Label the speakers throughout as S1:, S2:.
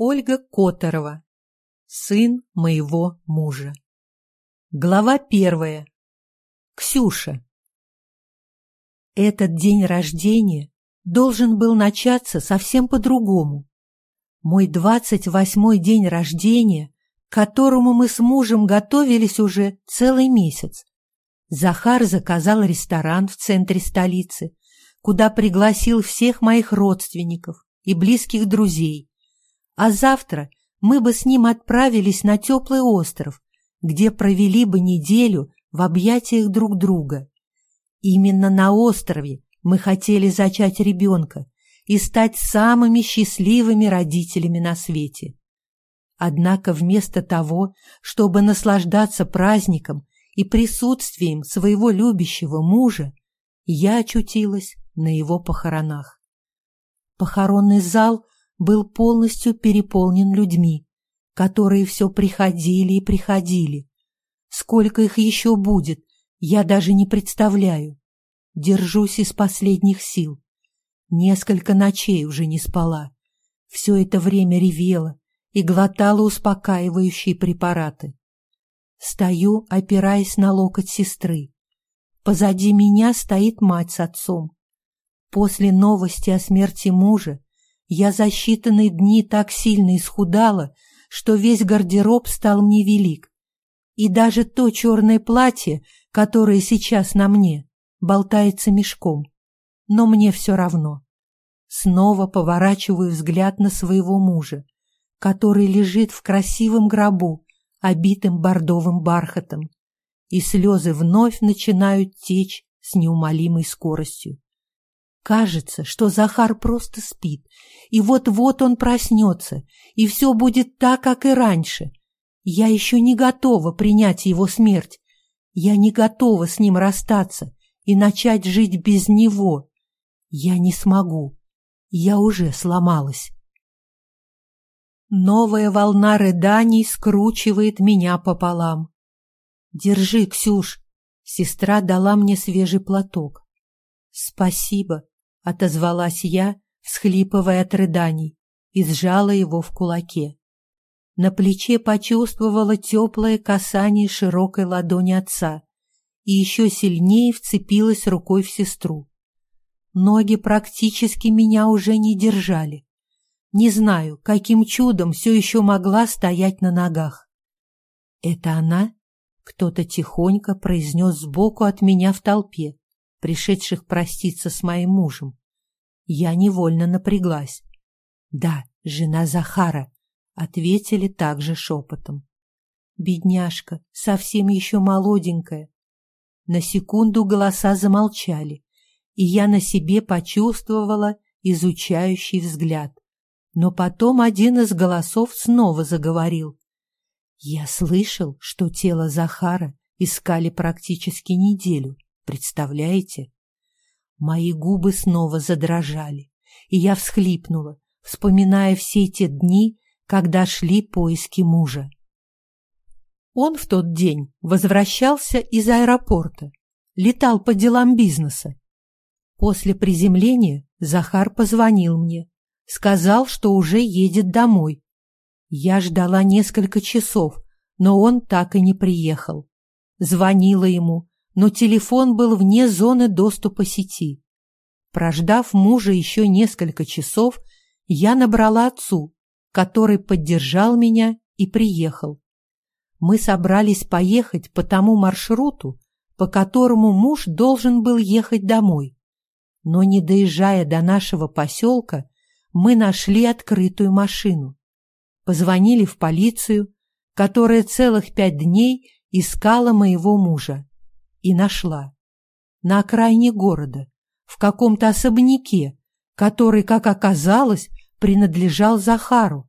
S1: Ольга Которова. Сын моего мужа. Глава первая. Ксюша. Этот день рождения должен был начаться совсем по-другому. Мой двадцать восьмой день рождения, к которому мы с мужем готовились уже целый месяц. Захар заказал ресторан в центре столицы, куда пригласил всех моих родственников и близких друзей а завтра мы бы с ним отправились на теплый остров, где провели бы неделю в объятиях друг друга. Именно на острове мы хотели зачать ребенка и стать самыми счастливыми родителями на свете. Однако вместо того, чтобы наслаждаться праздником и присутствием своего любящего мужа, я очутилась на его похоронах. Похоронный зал был полностью переполнен людьми, которые все приходили и приходили. Сколько их еще будет, я даже не представляю. Держусь из последних сил. Несколько ночей уже не спала. Все это время ревела и глотала успокаивающие препараты. Стою, опираясь на локоть сестры. Позади меня стоит мать с отцом. После новости о смерти мужа я за считанные дни так сильно исхудала, что весь гардероб стал мне велик. И даже то черное платье, которое сейчас на мне, болтается мешком. Но мне все равно. Снова поворачиваю взгляд на своего мужа, который лежит в красивом гробу, обитым бордовым бархатом, и слезы вновь начинают течь с неумолимой скоростью. Кажется, что Захар просто спит, и вот-вот он проснется, и все будет так, как и раньше. Я еще не готова принять его смерть. Я не готова с ним расстаться и начать жить без него. Я не смогу. Я уже сломалась. Новая волна рыданий скручивает меня пополам. «Держи, Ксюш!» Сестра дала мне свежий платок. «Спасибо!» — отозвалась я, всхлипывая от рыданий, и сжала его в кулаке. На плече почувствовала теплое касание широкой ладони отца и еще сильнее вцепилась рукой в сестру. Ноги практически меня уже не держали. Не знаю, каким чудом все еще могла стоять на ногах. «Это она?» — кто-то тихонько произнес сбоку от меня в толпе пришедших проститься с моим мужем. Я невольно напряглась. «Да, жена Захара», — ответили также шепотом. «Бедняжка, совсем еще молоденькая». На секунду голоса замолчали, и я на себе почувствовала изучающий взгляд. Но потом один из голосов снова заговорил. «Я слышал, что тело Захара искали практически неделю. Представляете? Мои губы снова задрожали, и я всхлипнула, вспоминая все те дни, когда шли поиски мужа. Он в тот день возвращался из аэропорта, летал по делам бизнеса. После приземления Захар позвонил мне, сказал, что уже едет домой. Я ждала несколько часов, но он так и не приехал. Звонила ему, но телефон был вне зоны доступа сети. Прождав мужа еще несколько часов, я набрала отцу, который поддержал меня и приехал. Мы собрались поехать по тому маршруту, по которому муж должен был ехать домой. Но не доезжая до нашего поселка, мы нашли открытую машину. Позвонили в полицию, которая целых пять дней искала моего мужа и нашла. На окраине города, в каком-то особняке, который, как оказалось, принадлежал Захару.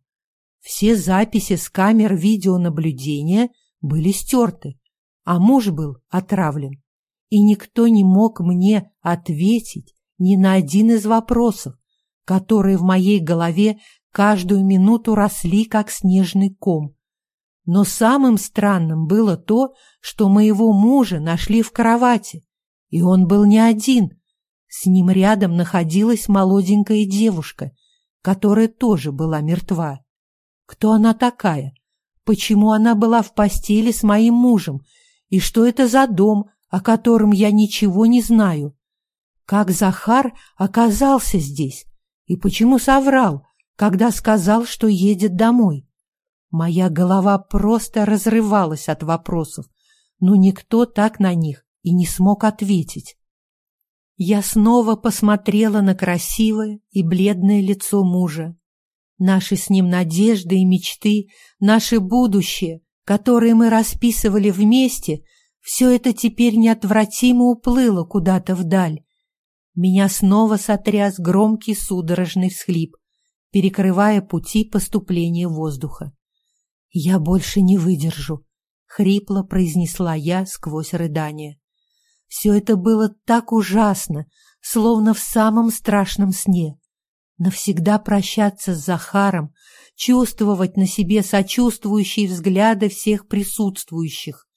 S1: Все записи с камер видеонаблюдения были стерты, а муж был отравлен. И никто не мог мне ответить ни на один из вопросов, которые в моей голове каждую минуту росли, как снежный ком. Но самым странным было то, что моего мужа нашли в кровати, и он был не один. С ним рядом находилась молоденькая девушка, которая тоже была мертва. Кто она такая? Почему она была в постели с моим мужем? И что это за дом, о котором я ничего не знаю? Как Захар оказался здесь? И почему соврал, когда сказал, что едет домой? Моя голова просто разрывалась от вопросов, но никто так на них и не смог ответить. Я снова посмотрела на красивое и бледное лицо мужа. Наши с ним надежды и мечты, наше будущее, которое мы расписывали вместе, все это теперь неотвратимо уплыло куда-то вдаль. Меня снова сотряс громкий судорожный всхлип, перекрывая пути поступления воздуха. «Я больше не выдержу», — хрипло произнесла я сквозь рыдание. Все это было так ужасно, словно в самом страшном сне. Навсегда прощаться с Захаром, чувствовать на себе сочувствующие взгляды всех присутствующих.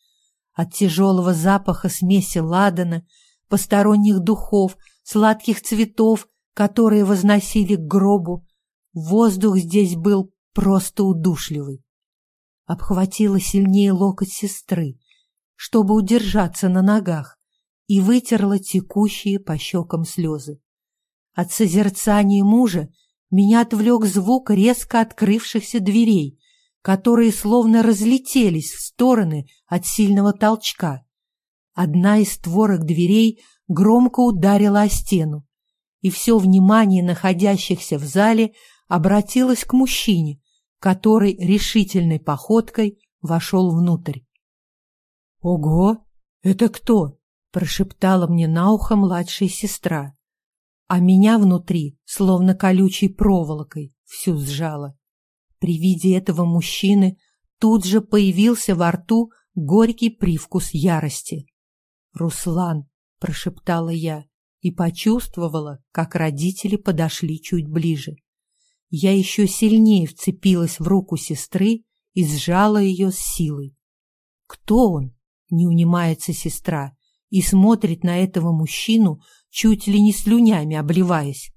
S1: От тяжелого запаха смеси ладана, посторонних духов, сладких цветов, которые возносили к гробу, воздух здесь был просто удушливый. Обхватила сильнее локоть сестры, чтобы удержаться на ногах и вытерла текущие по щекам слезы. От созерцания мужа меня отвлек звук резко открывшихся дверей, которые словно разлетелись в стороны от сильного толчка. Одна из створок дверей громко ударила о стену, и все внимание находящихся в зале обратилось к мужчине, который решительной походкой вошел внутрь. «Ого! Это кто?» прошептала мне на ухо младшая сестра, а меня внутри, словно колючей проволокой, всю сжала. При виде этого мужчины тут же появился во рту горький привкус ярости. «Руслан!» — прошептала я и почувствовала, как родители подошли чуть ближе. Я еще сильнее вцепилась в руку сестры и сжала ее с силой. «Кто он?» — не унимается сестра и смотрит на этого мужчину, чуть ли не слюнями обливаясь.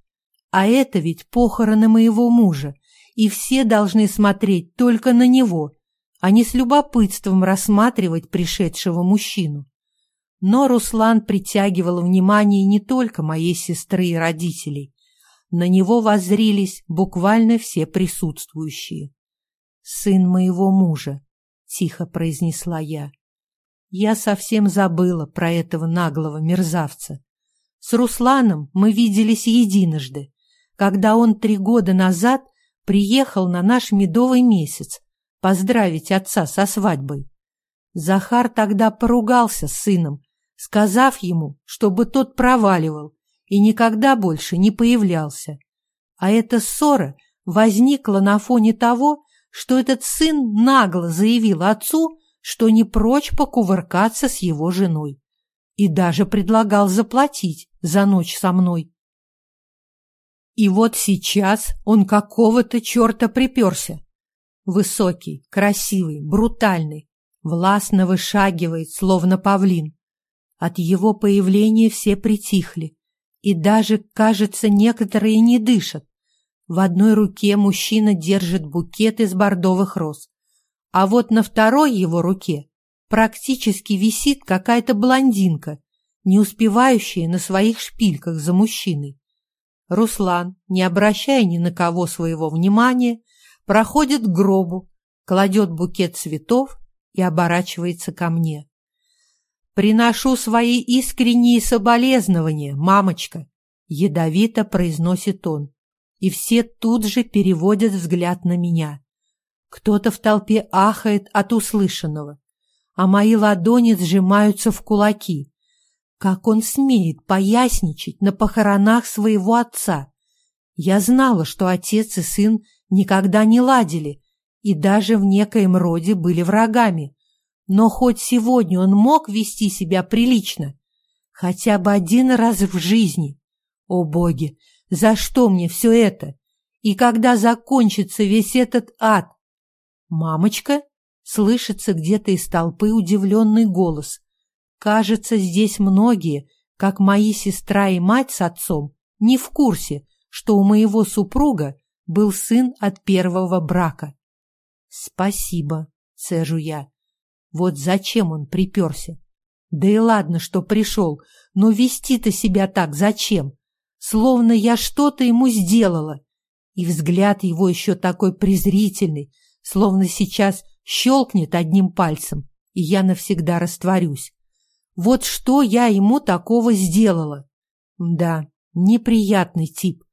S1: А это ведь похороны моего мужа, и все должны смотреть только на него, а не с любопытством рассматривать пришедшего мужчину. Но Руслан притягивал внимание не только моей сестры и родителей. На него воззрились буквально все присутствующие. «Сын моего мужа», — тихо произнесла я. Я совсем забыла про этого наглого мерзавца. С Русланом мы виделись единожды, когда он три года назад приехал на наш медовый месяц поздравить отца со свадьбой. Захар тогда поругался с сыном, сказав ему, чтобы тот проваливал и никогда больше не появлялся. А эта ссора возникла на фоне того, что этот сын нагло заявил отцу, что не прочь покувыркаться с его женой и даже предлагал заплатить за ночь со мной. И вот сейчас он какого-то черта приперся. Высокий, красивый, брутальный, властно вышагивает, словно павлин. От его появления все притихли, и даже, кажется, некоторые не дышат. В одной руке мужчина держит букет из бордовых роз, а вот на второй его руке практически висит какая-то блондинка, не успевающая на своих шпильках за мужчиной. Руслан, не обращая ни на кого своего внимания, проходит к гробу, кладет букет цветов и оборачивается ко мне. «Приношу свои искренние соболезнования, мамочка!» — ядовито произносит он, и все тут же переводят взгляд на меня. Кто-то в толпе ахает от услышанного, а мои ладони сжимаются в кулаки. Как он смеет поясничать на похоронах своего отца? Я знала, что отец и сын никогда не ладили и даже в некоем роде были врагами. Но хоть сегодня он мог вести себя прилично, хотя бы один раз в жизни. О боги, за что мне все это? И когда закончится весь этот ад? «Мамочка?» — слышится где-то из толпы удивленный голос. «Кажется, здесь многие, как мои сестра и мать с отцом, не в курсе, что у моего супруга был сын от первого брака. Спасибо, цежу я. Вот зачем он приперся? Да и ладно, что пришел, но вести-то себя так зачем? Словно я что-то ему сделала. И взгляд его еще такой презрительный, словно сейчас щелкнет одним пальцем, и я навсегда растворюсь. Вот что я ему такого сделала? Да, неприятный тип.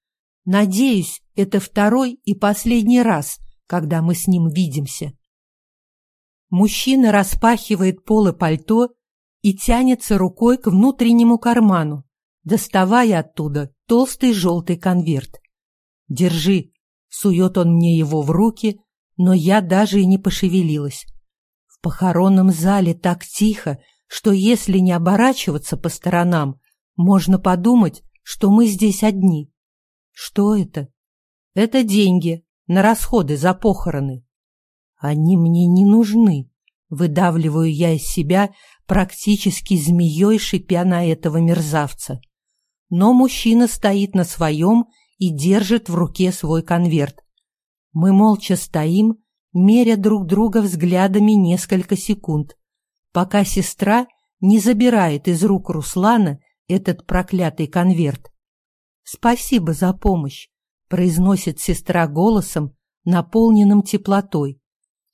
S1: Надеюсь, это второй и последний раз, когда мы с ним видимся. Мужчина распахивает полы пальто и тянется рукой к внутреннему карману, доставая оттуда толстый желтый конверт. «Держи!» — сует он мне его в руки, но я даже и не пошевелилась. В похоронном зале так тихо, что если не оборачиваться по сторонам, можно подумать, что мы здесь одни. Что это? Это деньги на расходы за похороны. Они мне не нужны. Выдавливаю я из себя, практически змеей шипя на этого мерзавца. Но мужчина стоит на своем и держит в руке свой конверт. Мы молча стоим, меря друг друга взглядами несколько секунд, пока сестра не забирает из рук Руслана этот проклятый конверт. «Спасибо за помощь», — произносит сестра голосом, наполненным теплотой.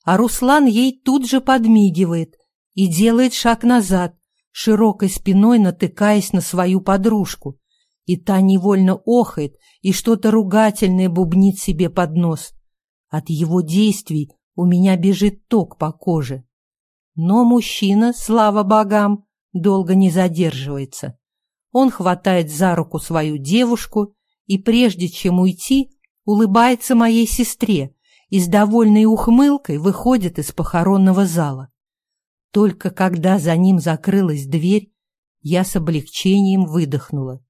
S1: А Руслан ей тут же подмигивает и делает шаг назад, широкой спиной натыкаясь на свою подружку. И та невольно охает и что-то ругательное бубнит себе под нос. От его действий у меня бежит ток по коже. Но мужчина, слава богам, долго не задерживается. Он хватает за руку свою девушку и, прежде чем уйти, улыбается моей сестре и с довольной ухмылкой выходит из похоронного зала. Только когда за ним закрылась дверь, я с облегчением выдохнула.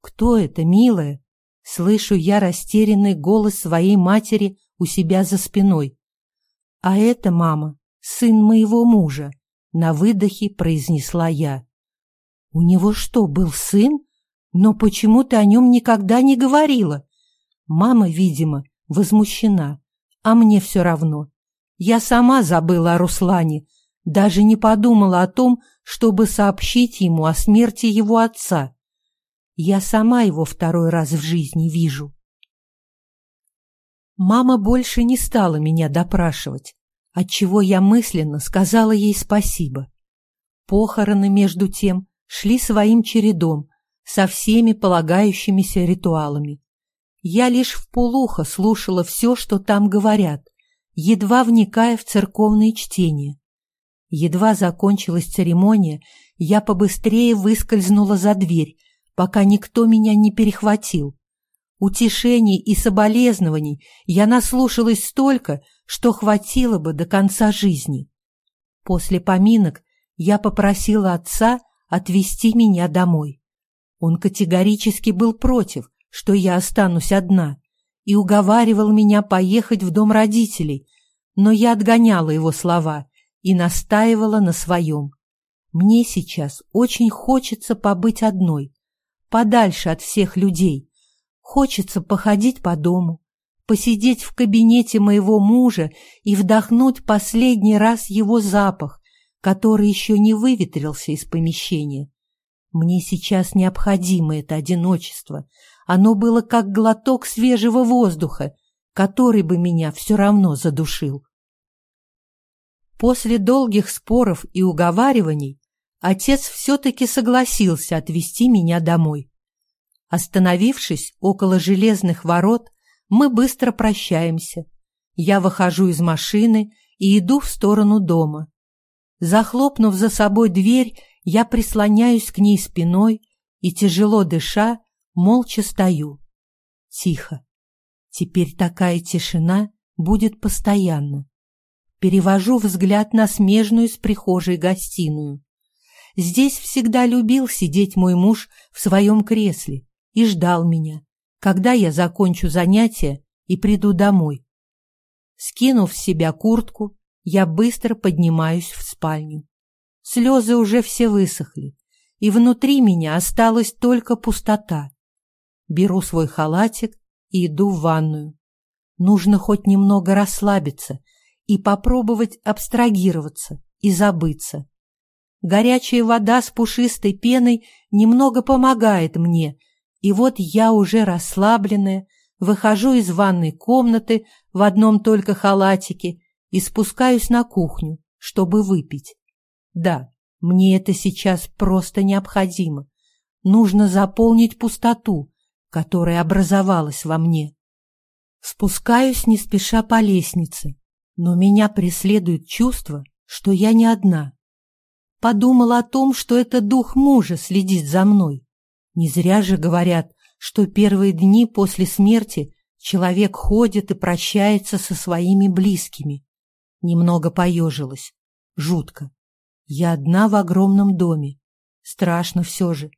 S1: «Кто это, милая?» Слышу я растерянный голос своей матери у себя за спиной. «А это, мама, сын моего мужа», — на выдохе произнесла я. У него что, был сын? Но почему ты о нем никогда не говорила? Мама, видимо, возмущена, а мне все равно. Я сама забыла о Руслане, даже не подумала о том, чтобы сообщить ему о смерти его отца. Я сама его второй раз в жизни вижу. Мама больше не стала меня допрашивать, отчего я мысленно сказала ей спасибо. Похороны, между тем, шли своим чередом, со всеми полагающимися ритуалами. Я лишь в полухо слушала все, что там говорят, едва вникая в церковные чтения. Едва закончилась церемония, я побыстрее выскользнула за дверь, пока никто меня не перехватил. Утешений и соболезнований я наслушалась столько, что хватило бы до конца жизни. После поминок я попросила отца отвезти меня домой. Он категорически был против, что я останусь одна, и уговаривал меня поехать в дом родителей, но я отгоняла его слова и настаивала на своем. Мне сейчас очень хочется побыть одной, подальше от всех людей. Хочется походить по дому, посидеть в кабинете моего мужа и вдохнуть последний раз его запах, который еще не выветрился из помещения. Мне сейчас необходимо это одиночество. Оно было как глоток свежего воздуха, который бы меня все равно задушил. После долгих споров и уговариваний отец все-таки согласился отвезти меня домой. Остановившись около железных ворот, мы быстро прощаемся. Я выхожу из машины и иду в сторону дома. Захлопнув за собой дверь, я прислоняюсь к ней спиной и, тяжело дыша, молча стою. Тихо. Теперь такая тишина будет постоянно. Перевожу взгляд на смежную с прихожей гостиную. Здесь всегда любил сидеть мой муж в своем кресле и ждал меня, когда я закончу занятия и приду домой. Скинув с себя куртку, я быстро поднимаюсь в спальню. Слезы уже все высохли, и внутри меня осталась только пустота. Беру свой халатик и иду в ванную. Нужно хоть немного расслабиться и попробовать абстрагироваться и забыться. Горячая вода с пушистой пеной немного помогает мне, и вот я уже расслабленная, выхожу из ванной комнаты в одном только халатике и спускаюсь на кухню, чтобы выпить. Да, мне это сейчас просто необходимо. Нужно заполнить пустоту, которая образовалась во мне. Спускаюсь не спеша по лестнице, но меня преследует чувство, что я не одна. Подумала о том, что это дух мужа следит за мной. Не зря же говорят, что первые дни после смерти человек ходит и прощается со своими близкими. Немного поежилась. Жутко. Я одна в огромном доме. Страшно все же.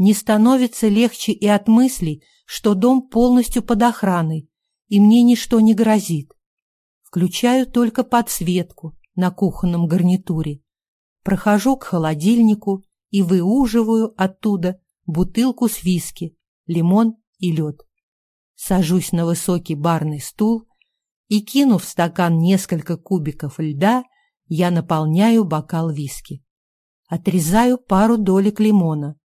S1: Не становится легче и от мыслей, что дом полностью под охраной, и мне ничто не грозит. Включаю только подсветку на кухонном гарнитуре. Прохожу к холодильнику и выуживаю оттуда бутылку с виски, лимон и лед. Сажусь на высокий барный стул и, кинув в стакан несколько кубиков льда, я наполняю бокал виски. Отрезаю пару долек лимона.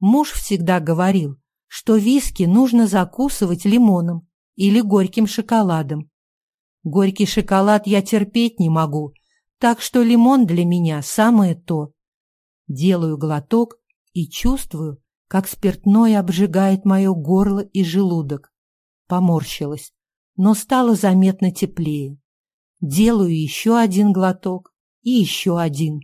S1: Муж всегда говорил, что виски нужно закусывать лимоном или горьким шоколадом. Горький шоколад я терпеть не могу, так что лимон для меня самое то. Делаю глоток и чувствую, как спиртное обжигает мое горло и желудок. Поморщилась, но стало заметно теплее. Делаю еще один глоток и еще один.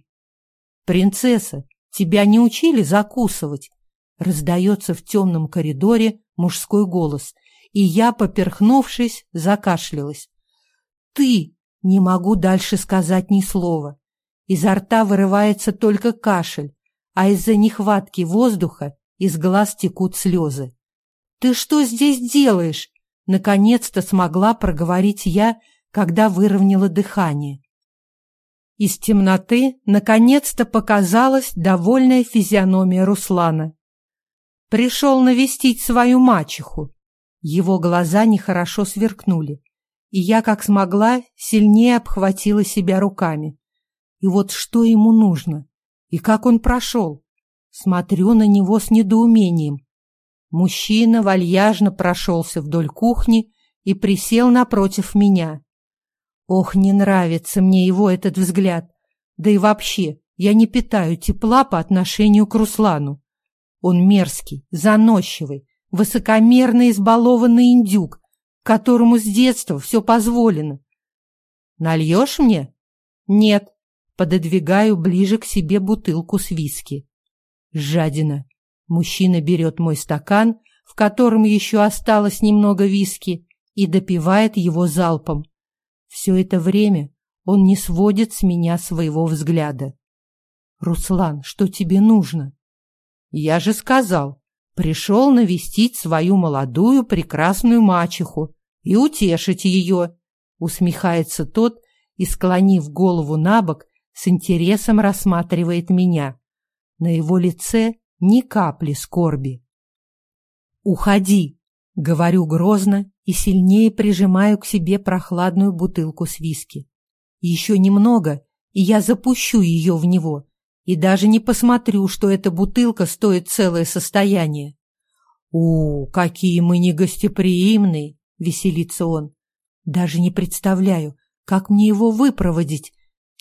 S1: «Принцесса, тебя не учили закусывать?» Раздается в темном коридоре мужской голос, и я, поперхнувшись, закашлялась. «Ты!» Не могу дальше сказать ни слова. Изо рта вырывается только кашель, а из-за нехватки воздуха из глаз текут слезы. «Ты что здесь делаешь?» Наконец-то смогла проговорить я, когда выровняла дыхание. Из темноты наконец-то показалась довольная физиономия Руслана. Пришел навестить свою мачеху. Его глаза нехорошо сверкнули и я, как смогла, сильнее обхватила себя руками. И вот что ему нужно? И как он прошел? Смотрю на него с недоумением. Мужчина вальяжно прошелся вдоль кухни и присел напротив меня. Ох, не нравится мне его этот взгляд. Да и вообще, я не питаю тепла по отношению к Руслану. Он мерзкий, заносчивый, высокомерно избалованный индюк, которому с детства все позволено. Нальешь мне? Нет. Пододвигаю ближе к себе бутылку с виски. Жадина. Мужчина берет мой стакан, в котором еще осталось немного виски, и допивает его залпом. Все это время он не сводит с меня своего взгляда. «Руслан, что тебе нужно?» «Я же сказал, пришел навестить свою молодую прекрасную мачеху и утешить ее, усмехается тот и, склонив голову на бок, с интересом рассматривает меня. На его лице ни капли скорби. «Уходи!» — говорю грозно и сильнее прижимаю к себе прохладную бутылку с виски. Еще немного, и я запущу ее в него, и даже не посмотрю, что эта бутылка стоит целое состояние. «У, какие мы негостеприимные!» — веселится он. «Даже не представляю, как мне его выпроводить.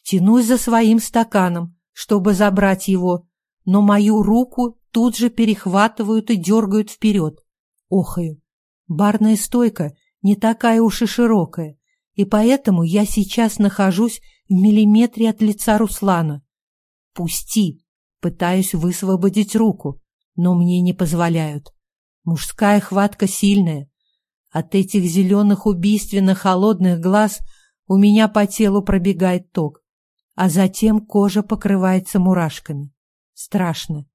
S1: Тянусь за своим стаканом, чтобы забрать его, но мою руку тут же перехватывают и дергают вперед. Охаю. Барная стойка не такая уж и широкая, и поэтому я сейчас нахожусь в миллиметре от лица Руслана. «Пусти!» Пытаюсь высвободить руку, но мне не позволяют. Мужская хватка сильная, от этих зеленых убийственно-холодных глаз у меня по телу пробегает ток, а затем кожа покрывается мурашками. Страшно.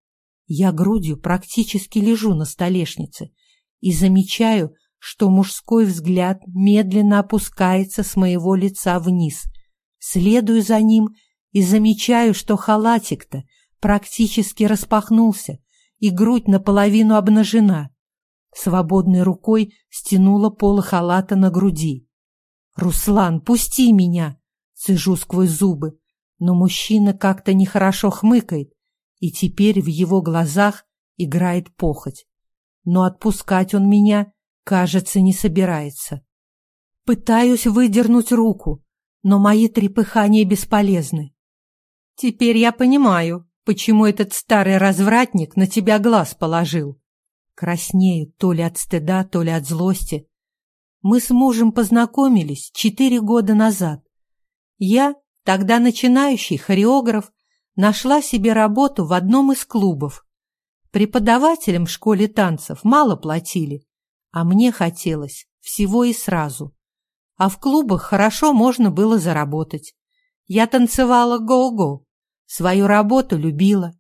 S1: Я грудью практически лежу на столешнице и замечаю, что мужской взгляд медленно опускается с моего лица вниз. Следую за ним и замечаю, что халатик-то практически распахнулся, и грудь наполовину обнажена. Свободной рукой стянула полы халата на груди. «Руслан, пусти меня!» — цежу сквозь зубы. Но мужчина как-то нехорошо хмыкает, и теперь в его глазах играет похоть. Но отпускать он меня, кажется, не собирается. Пытаюсь выдернуть руку, но мои трепыхания бесполезны. Теперь я понимаю, почему этот старый развратник на тебя глаз положил. Краснею то ли от стыда, то ли от злости. Мы с мужем познакомились четыре года назад. Я, тогда начинающий хореограф, нашла себе работу в одном из клубов. Преподавателям в школе танцев мало платили, а мне хотелось всего и сразу. А в клубах хорошо можно было заработать. Я танцевала го-го, свою работу любила.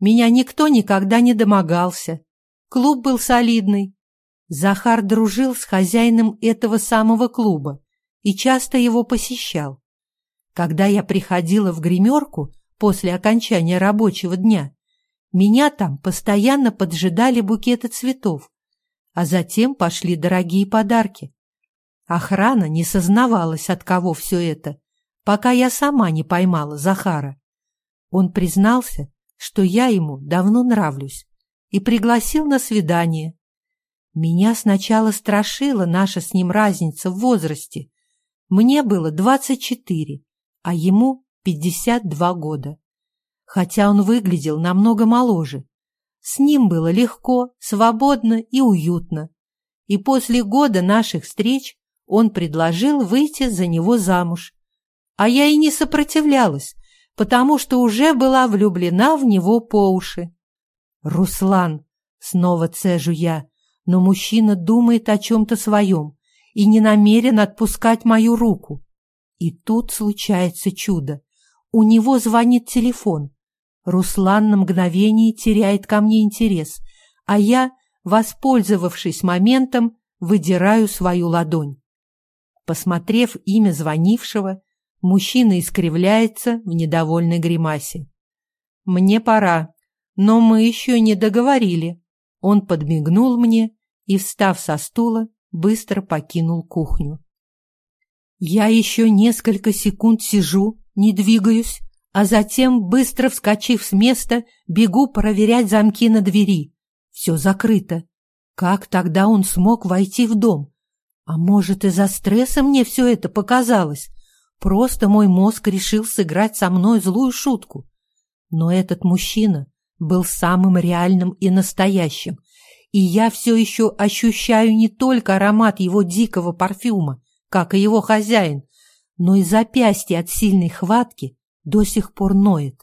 S1: Меня никто никогда не домогался. Клуб был солидный. Захар дружил с хозяином этого самого клуба и часто его посещал. Когда я приходила в гримерку после окончания рабочего дня, меня там постоянно поджидали букеты цветов, а затем пошли дорогие подарки. Охрана не сознавалась, от кого все это, пока я сама не поймала Захара. Он признался, что я ему давно нравлюсь, и пригласил на свидание. Меня сначала страшила наша с ним разница в возрасте. Мне было двадцать четыре, а ему пятьдесят два года. Хотя он выглядел намного моложе. С ним было легко, свободно и уютно. И после года наших встреч он предложил выйти за него замуж. А я и не сопротивлялась, потому что уже была влюблена в него по уши. «Руслан!» — снова цежу я, но мужчина думает о чем-то своем и не намерен отпускать мою руку. И тут случается чудо. У него звонит телефон. Руслан на мгновение теряет ко мне интерес, а я, воспользовавшись моментом, выдираю свою ладонь. Посмотрев имя звонившего, мужчина искривляется в недовольной гримасе. «Мне пора, но мы еще не договорили». Он подмигнул мне и, встав со стула, быстро покинул кухню. Я еще несколько секунд сижу, не двигаюсь, а затем, быстро вскочив с места, бегу проверять замки на двери. Все закрыто. Как тогда он смог войти в дом? А может, из-за стресса мне все это показалось? Просто мой мозг решил сыграть со мной злую шутку. Но этот мужчина был самым реальным и настоящим, и я все еще ощущаю не только аромат его дикого парфюма, как и его хозяин, но и запястье от сильной хватки до сих пор ноет.